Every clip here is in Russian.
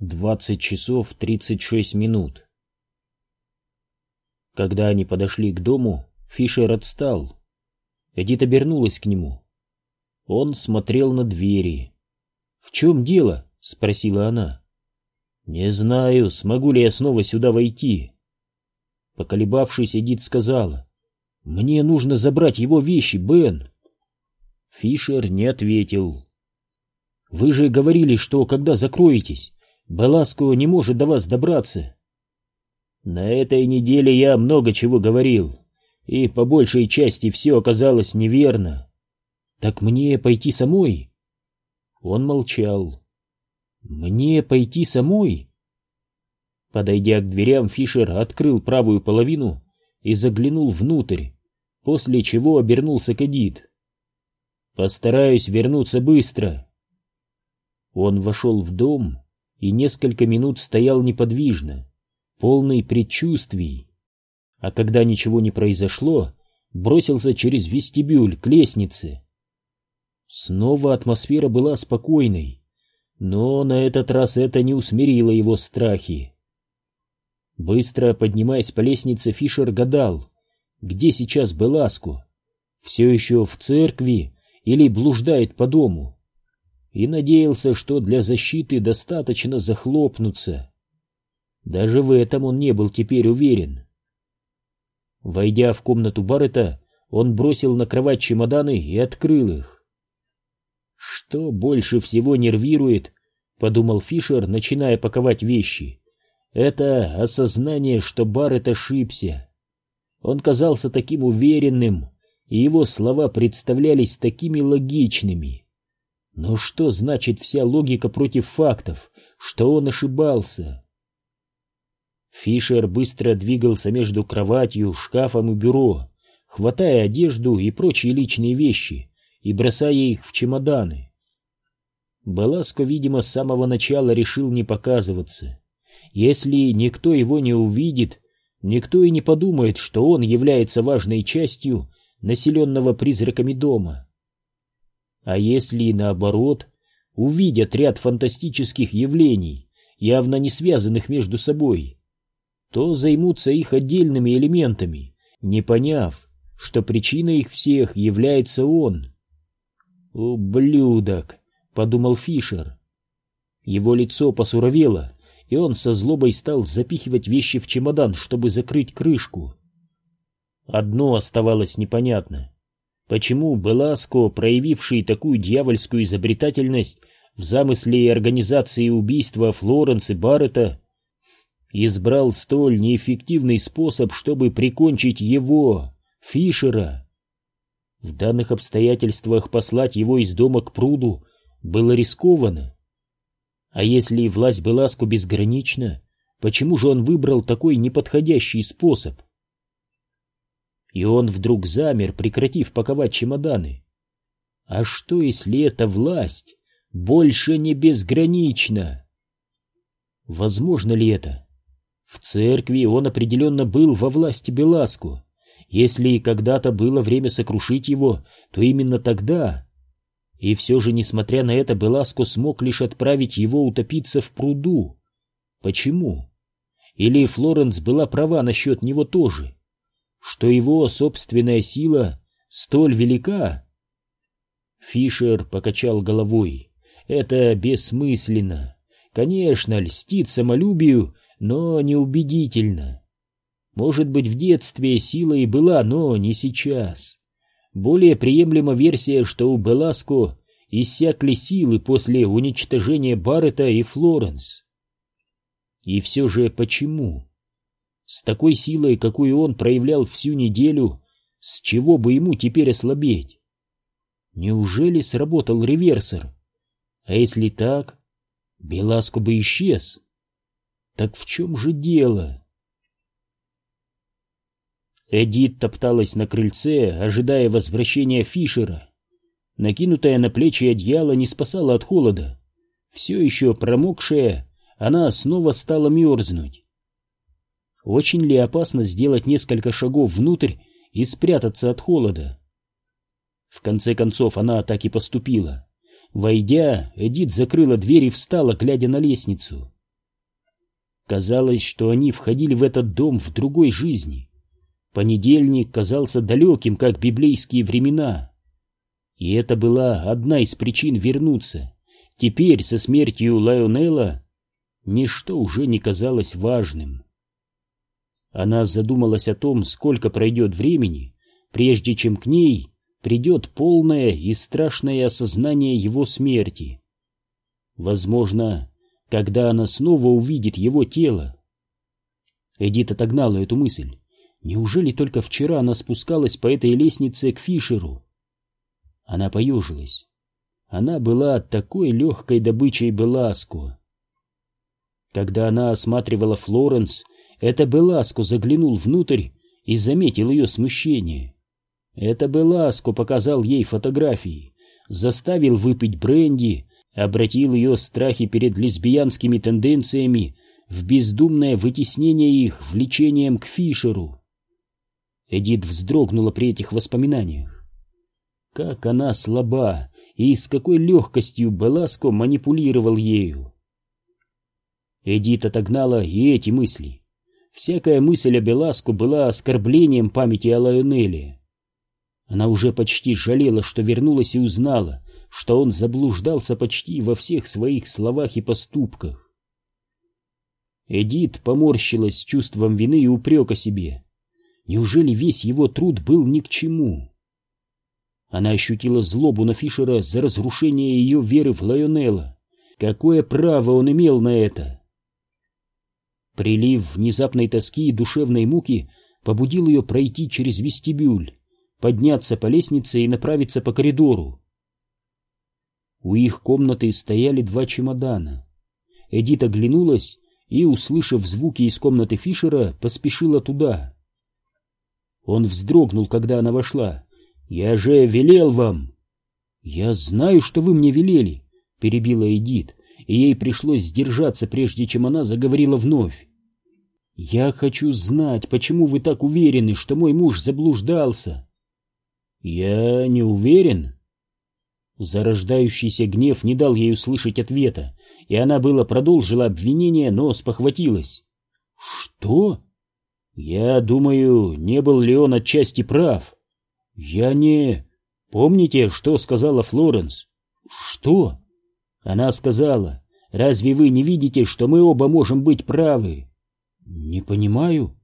20 часов 36 минут. Когда они подошли к дому, Фишер отстал. Эдит обернулась к нему. Он смотрел на двери. «В чем дело?» — спросила она. «Не знаю, смогу ли я снова сюда войти». Поколебавшись, Эдит сказала. «Мне нужно забрать его вещи, Бен». Фишер не ответил. «Вы же говорили, что когда закроетесь, Баласко не может до вас добраться. На этой неделе я много чего говорил, и по большей части все оказалось неверно. Так мне пойти самой? Он молчал. Мне пойти самой? Подойдя к дверям, Фишер открыл правую половину и заглянул внутрь, после чего обернулся к Эдит. «Постараюсь вернуться быстро». Он вошел в дом и несколько минут стоял неподвижно, полный предчувствий. А когда ничего не произошло, бросился через вестибюль к лестнице. Снова атмосфера была спокойной, но на этот раз это не усмирило его страхи. Быстро поднимаясь по лестнице, Фишер гадал, где сейчас Беласку, все еще в церкви или блуждает по дому и надеялся, что для защиты достаточно захлопнуться. Даже в этом он не был теперь уверен. Войдя в комнату Баррета, он бросил на кровать чемоданы и открыл их. «Что больше всего нервирует?» — подумал Фишер, начиная паковать вещи. «Это осознание, что Баррет ошибся. Он казался таким уверенным, и его слова представлялись такими логичными». Но что значит вся логика против фактов, что он ошибался? Фишер быстро двигался между кроватью, шкафом и бюро, хватая одежду и прочие личные вещи и бросая их в чемоданы. Баласко, видимо, с самого начала решил не показываться. Если никто его не увидит, никто и не подумает, что он является важной частью населенного призраками дома. А если наоборот, увидят ряд фантастических явлений, явно не связанных между собой, то займутся их отдельными элементами, не поняв, что причиной их всех является он. «Ублюдок!» — подумал Фишер. Его лицо посуровело, и он со злобой стал запихивать вещи в чемодан, чтобы закрыть крышку. Одно оставалось непонятно. Почему Беласко, проявивший такую дьявольскую изобретательность в замысле и организации убийства Флоренс Баррета, избрал столь неэффективный способ, чтобы прикончить его, Фишера? В данных обстоятельствах послать его из дома к пруду было рискованно. А если власть Беласко безгранична, почему же он выбрал такой неподходящий способ? И он вдруг замер, прекратив паковать чемоданы. А что, если эта власть больше не безгранична? Возможно ли это? В церкви он определенно был во власти Беласку. Если и когда-то было время сокрушить его, то именно тогда. И все же, несмотря на это, Беласко смог лишь отправить его утопиться в пруду. Почему? Или Флоренс была права насчет него тоже? Что его собственная сила столь велика? Фишер покачал головой. Это бессмысленно. Конечно, льстит самолюбию, но неубедительно. Может быть, в детстве сила и была, но не сейчас. Более приемлема версия, что у Беласко иссякли силы после уничтожения Баррета и Флоренс. И все же почему? С такой силой, какую он проявлял всю неделю, с чего бы ему теперь ослабеть? Неужели сработал реверсор? А если так, Беласко бы исчез. Так в чем же дело? Эдит топталась на крыльце, ожидая возвращения Фишера. Накинутая на плечи одеяло не спасала от холода. Все еще промокшая, она снова стала мерзнуть. Очень ли опасно сделать несколько шагов внутрь и спрятаться от холода? В конце концов, она так и поступила. Войдя, Эдит закрыла дверь и встала, глядя на лестницу. Казалось, что они входили в этот дом в другой жизни. Понедельник казался далеким, как библейские времена. И это была одна из причин вернуться. Теперь, со смертью Лайонелла, ничто уже не казалось важным. Она задумалась о том, сколько пройдет времени, прежде чем к ней придет полное и страшное осознание его смерти. Возможно, когда она снова увидит его тело. Эдит отогнала эту мысль. Неужели только вчера она спускалась по этой лестнице к Фишеру? Она поежилась. Она была такой легкой добычей Беласко. Когда она осматривала Флоренс, это Беласко заглянул внутрь и заметил ее смущение. Это Беласко показал ей фотографии, заставил выпить бренди, обратил ее страхи перед лесбиянскими тенденциями в бездумное вытеснение их влечением к Фишеру. Эдит вздрогнула при этих воспоминаниях. Как она слаба и с какой легкостью Беласко манипулировал ею. Эдит отогнала и эти мысли. Всякая мысль о Беласко была оскорблением памяти о Лайонеле. Она уже почти жалела, что вернулась и узнала, что он заблуждался почти во всех своих словах и поступках. Эдит поморщилась с чувством вины и упрека себе. Неужели весь его труд был ни к чему? Она ощутила злобу на Фишера за разрушение ее веры в Лайонелла. Какое право он имел на это? Прилив внезапной тоски и душевной муки побудил ее пройти через вестибюль, подняться по лестнице и направиться по коридору. У их комнаты стояли два чемодана. Эдит оглянулась и, услышав звуки из комнаты Фишера, поспешила туда. Он вздрогнул, когда она вошла. «Я же велел вам!» «Я знаю, что вы мне велели», — перебила Эдит, и ей пришлось сдержаться, прежде чем она заговорила вновь. «Я хочу знать, почему вы так уверены, что мой муж заблуждался?» «Я не уверен». Зарождающийся гнев не дал ей услышать ответа, и она было продолжила обвинение, но спохватилась. «Что?» «Я думаю, не был ли он отчасти прав?» «Я не...» «Помните, что сказала Флоренс?» «Что?» Она сказала, «Разве вы не видите, что мы оба можем быть правы?» «Не понимаю».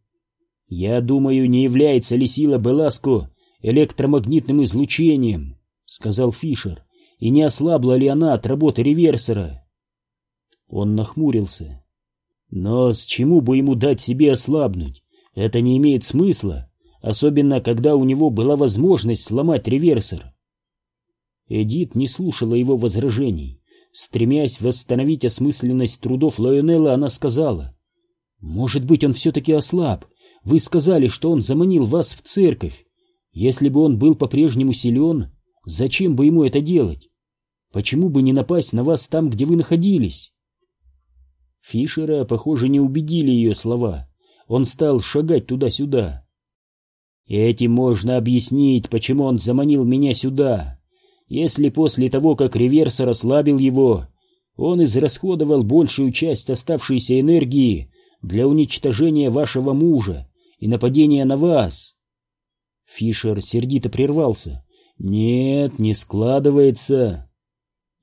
«Я думаю, не является ли сила Беласко электромагнитным излучением?» — сказал Фишер. «И не ослабла ли она от работы реверсора?» Он нахмурился. «Но с чему бы ему дать себе ослабнуть? Это не имеет смысла особенно когда у него была возможность сломать реверсор. Эдит не слушала его возражений. Стремясь восстановить осмысленность трудов Лайонелла, она сказала, «Может быть, он все-таки ослаб. Вы сказали, что он заманил вас в церковь. Если бы он был по-прежнему силен, зачем бы ему это делать? Почему бы не напасть на вас там, где вы находились?» Фишера, похоже, не убедили ее слова. Он стал шагать туда-сюда. Этим можно объяснить, почему он заманил меня сюда. Если после того, как реверсор ослабил его, он израсходовал большую часть оставшейся энергии для уничтожения вашего мужа и нападения на вас. Фишер сердито прервался. Нет, не складывается.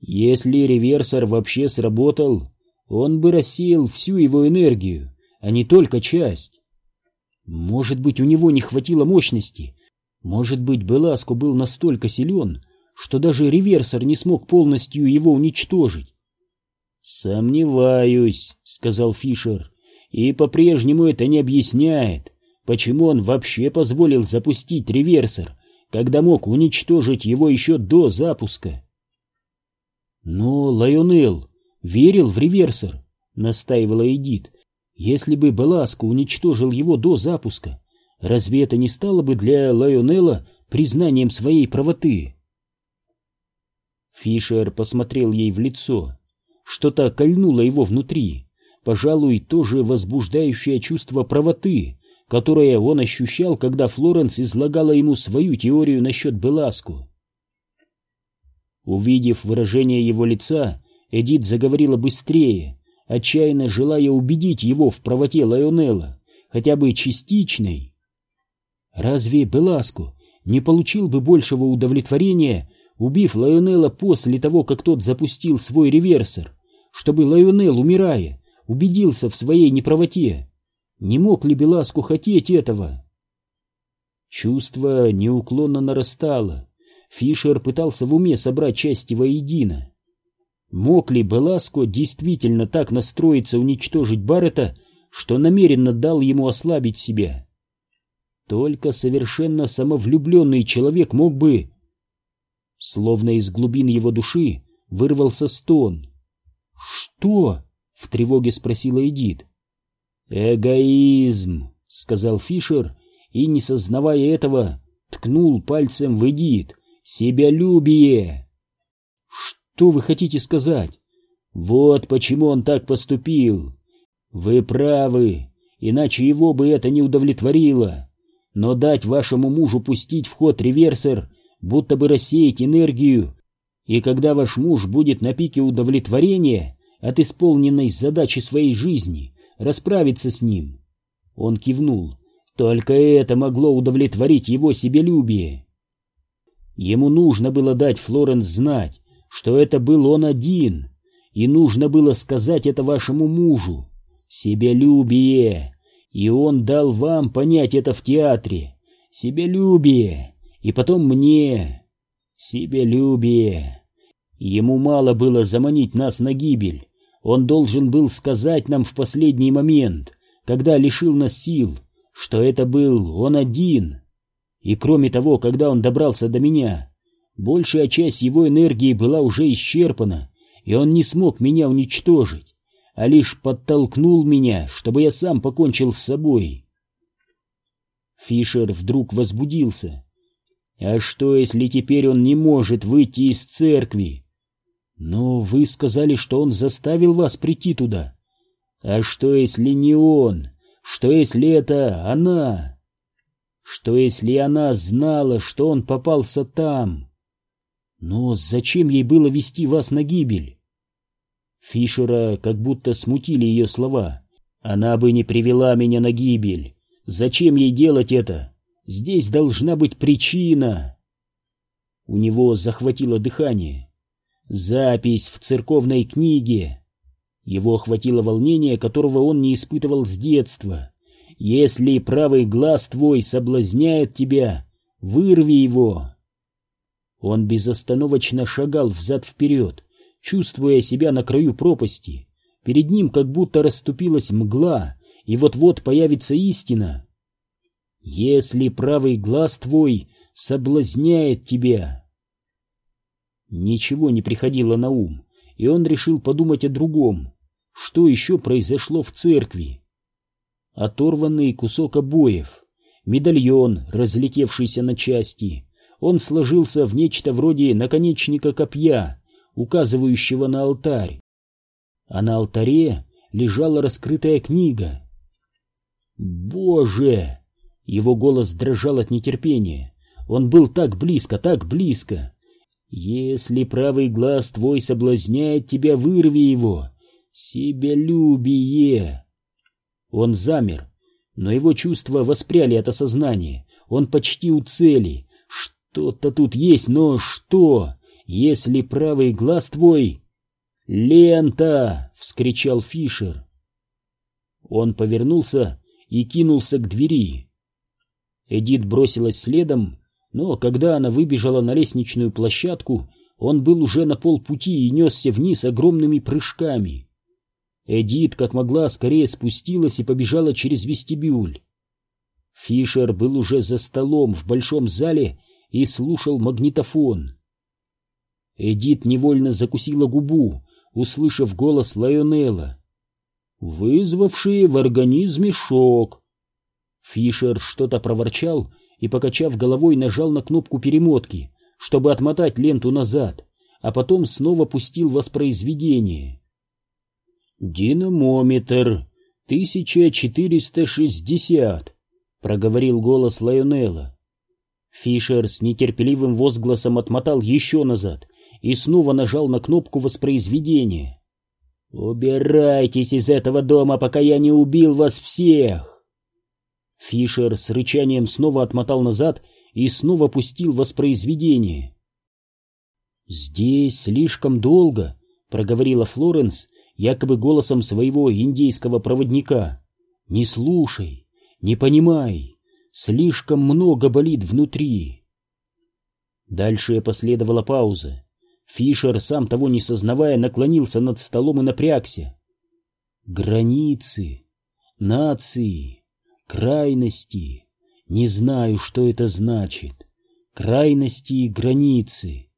Если реверсор вообще сработал, он бы рассеял всю его энергию, а не только часть. Может быть, у него не хватило мощности. Может быть, Беласко был настолько силен, что даже реверсор не смог полностью его уничтожить. «Сомневаюсь», — сказал Фишер, — «и по-прежнему это не объясняет, почему он вообще позволил запустить реверсор, когда мог уничтожить его еще до запуска». «Но Лайонел верил в реверсор», — настаивала Эдит, если бы Беласко уничтожил его до запуска, разве это не стало бы для Лайонелла признанием своей правоты? Фишер посмотрел ей в лицо. Что-то кольнуло его внутри, пожалуй, тоже возбуждающее чувство правоты, которое он ощущал, когда Флоренс излагала ему свою теорию насчет Беласко. Увидев выражение его лица, Эдит заговорила быстрее — отчаянно желая убедить его в правоте Лайонелла, хотя бы частичной. Разве Беласко не получил бы большего удовлетворения, убив Лайонелла после того, как тот запустил свой реверсор, чтобы Лайонелл, умирая, убедился в своей неправоте? Не мог ли Беласко хотеть этого? Чувство неуклонно нарастало. Фишер пытался в уме собрать части воедино. Мог ли Беласко действительно так настроиться уничтожить Баррета, что намеренно дал ему ослабить себя? Только совершенно самовлюбленный человек мог бы... Словно из глубин его души вырвался стон. «Что?» — в тревоге спросила Эдит. «Эгоизм», — сказал Фишер, и, не сознавая этого, ткнул пальцем в Эдит. «Себялюбие!» «Что вы хотите сказать?» «Вот почему он так поступил. Вы правы, иначе его бы это не удовлетворило. Но дать вашему мужу пустить в ход реверсор, будто бы рассеять энергию, и когда ваш муж будет на пике удовлетворения от исполненной задачи своей жизни, расправиться с ним». Он кивнул. Только это могло удовлетворить его себелюбие. Ему нужно было дать Флоренс знать, что это был он один, и нужно было сказать это вашему мужу. Себелюбие. И он дал вам понять это в театре. Себелюбие. И потом мне. Себелюбие. Ему мало было заманить нас на гибель. Он должен был сказать нам в последний момент, когда лишил нас сил, что это был он один. И кроме того, когда он добрался до меня, большая часть его энергии была уже исчерпана, и он не смог меня уничтожить, а лишь подтолкнул меня, чтобы я сам покончил с собой. Фишер вдруг возбудился. А что, если теперь он не может выйти из церкви? Но вы сказали, что он заставил вас прийти туда. А что, если не он? Что если это она? Что если она знала, что он попался там? Но зачем ей было вести вас на гибель? Фишера как будто смутили ее слова. Она бы не привела меня на гибель. Зачем ей делать это? Здесь должна быть причина. У него захватило дыхание. Запись в церковной книге. Его охватило волнение, которого он не испытывал с детства. «Если правый глаз твой соблазняет тебя, вырви его!» Он безостановочно шагал взад-вперед, чувствуя себя на краю пропасти. Перед ним как будто расступилась мгла, и вот-вот появится истина. «Если правый глаз твой соблазняет тебя...» Ничего не приходило на ум, и он решил подумать о другом что еще произошло в церкви. Оторванный кусок обоев, медальон, разлетевшийся на части, он сложился в нечто вроде наконечника копья, указывающего на алтарь. А на алтаре лежала раскрытая книга. «Боже!» Его голос дрожал от нетерпения. Он был так близко, так близко. «Если правый глаз твой соблазняет тебя, вырви его, Себялюбие! Он замер, но его чувства воспряли от осознания. Он почти у цели. Что-то тут есть, но что? Если правый глаз твой... «Лента!» — вскричал Фишер. Он повернулся и кинулся к двери. Эдит бросилась следом, но когда она выбежала на лестничную площадку, он был уже на полпути и несся вниз огромными прыжками. Эдит, как могла, скорее спустилась и побежала через вестибюль. Фишер был уже за столом в большом зале и слушал магнитофон. Эдит невольно закусила губу, услышав голос Лайонелла, вызвавший в организме шок. Фишер что-то проворчал и, покачав головой, нажал на кнопку перемотки, чтобы отмотать ленту назад, а потом снова пустил воспроизведение. «Динамометр, 1460», — проговорил голос Лайонелла. Фишер с нетерпеливым возгласом отмотал еще назад и снова нажал на кнопку воспроизведения. «Убирайтесь из этого дома, пока я не убил вас всех!» Фишер с рычанием снова отмотал назад и снова пустил воспроизведение. «Здесь слишком долго», — проговорила Флоренс, якобы голосом своего индейского проводника. «Не слушай, не понимай, слишком много болит внутри». Дальше последовала пауза. Фишер, сам того не сознавая, наклонился над столом и напрягся. Границы, нации, крайности. Не знаю, что это значит. Крайности и границы,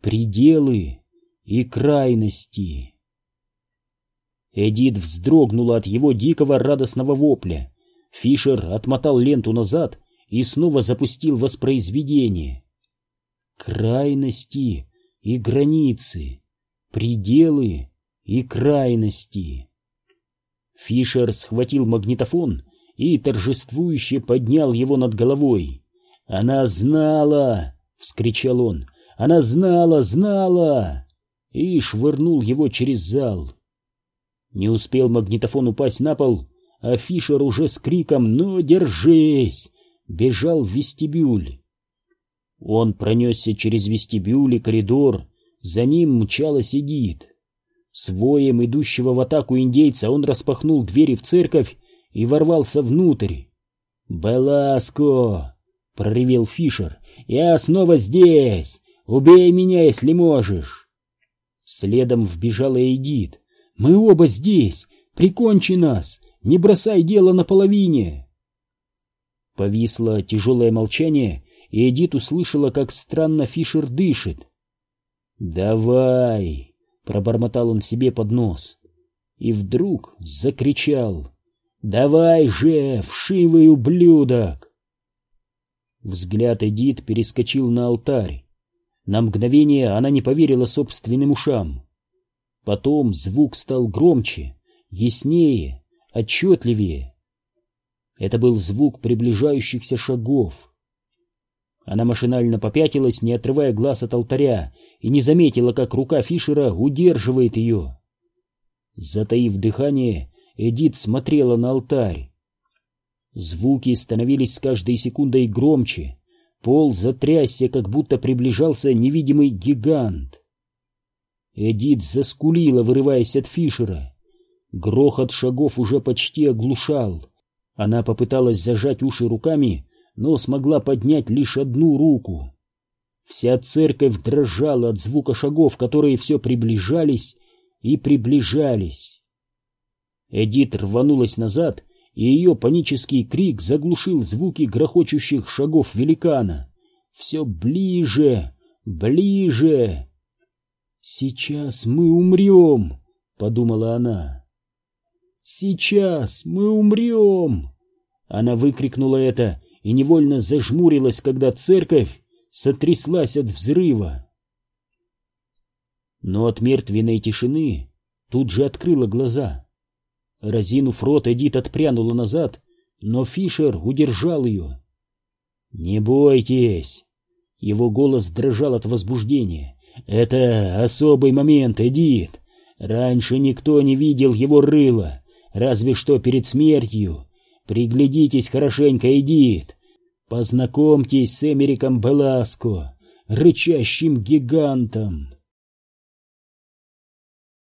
пределы и крайности. Эдит вздрогнула от его дикого радостного вопля. Фишер отмотал ленту назад и снова запустил воспроизведение. Крайности и границы, пределы и крайности. Фишер схватил магнитофон и торжествующе поднял его над головой. «Она знала!» — вскричал он. «Она знала, знала!» И швырнул его через зал. Не успел магнитофон упасть на пол, а Фишер уже с криком «Ну, держись!» бежал в вестибюль. Он пронесся через вестибюль и коридор, за ним мчалась Эдит. С воем идущего в атаку индейца он распахнул двери в церковь и ворвался внутрь. «Беласко!» — проревел Фишер. «Я снова здесь! Убей меня, если можешь!» Следом вбежала Эдит. «Мы оба здесь! Прикончи нас! Не бросай дело наполовине!» Повисло тяжелое молчание, и Эдит услышала, как странно Фишер дышит. «Давай!» — пробормотал он себе под нос. И вдруг закричал. «Давай же, вшивый ублюдок!» Взгляд Эдит перескочил на алтарь. На мгновение она не поверила собственным ушам. Потом звук стал громче, яснее, отчетливее. Это был звук приближающихся шагов. Она машинально попятилась, не отрывая глаз от алтаря, и не заметила, как рука Фишера удерживает ее. Затаив дыхание, Эдит смотрела на алтарь. Звуки становились с каждой секундой громче. Пол затрясся, как будто приближался невидимый гигант. Эдит заскулила, вырываясь от Фишера. Грохот шагов уже почти оглушал. Она попыталась зажать уши руками, но смогла поднять лишь одну руку. Вся церковь дрожала от звука шагов, которые все приближались и приближались. Эдит рванулась назад, и ее панический крик заглушил звуки грохочущих шагов великана. Все ближе, ближе. «Сейчас мы умрем», — подумала она. «Сейчас мы умрем!» Она выкрикнула это и невольно зажмурилась, когда церковь сотряслась от взрыва. Но от мертвенной тишины тут же открыла глаза. Разинув рот, Эдит отпрянула назад, но Фишер удержал ее. «Не бойтесь!» Его голос дрожал от возбуждения. «Это особый момент, Эдит. Раньше никто не видел его рыла, разве что перед смертью. Приглядитесь хорошенько, Эдит. Познакомьтесь с Эмериком Беласко, рычащим гигантом.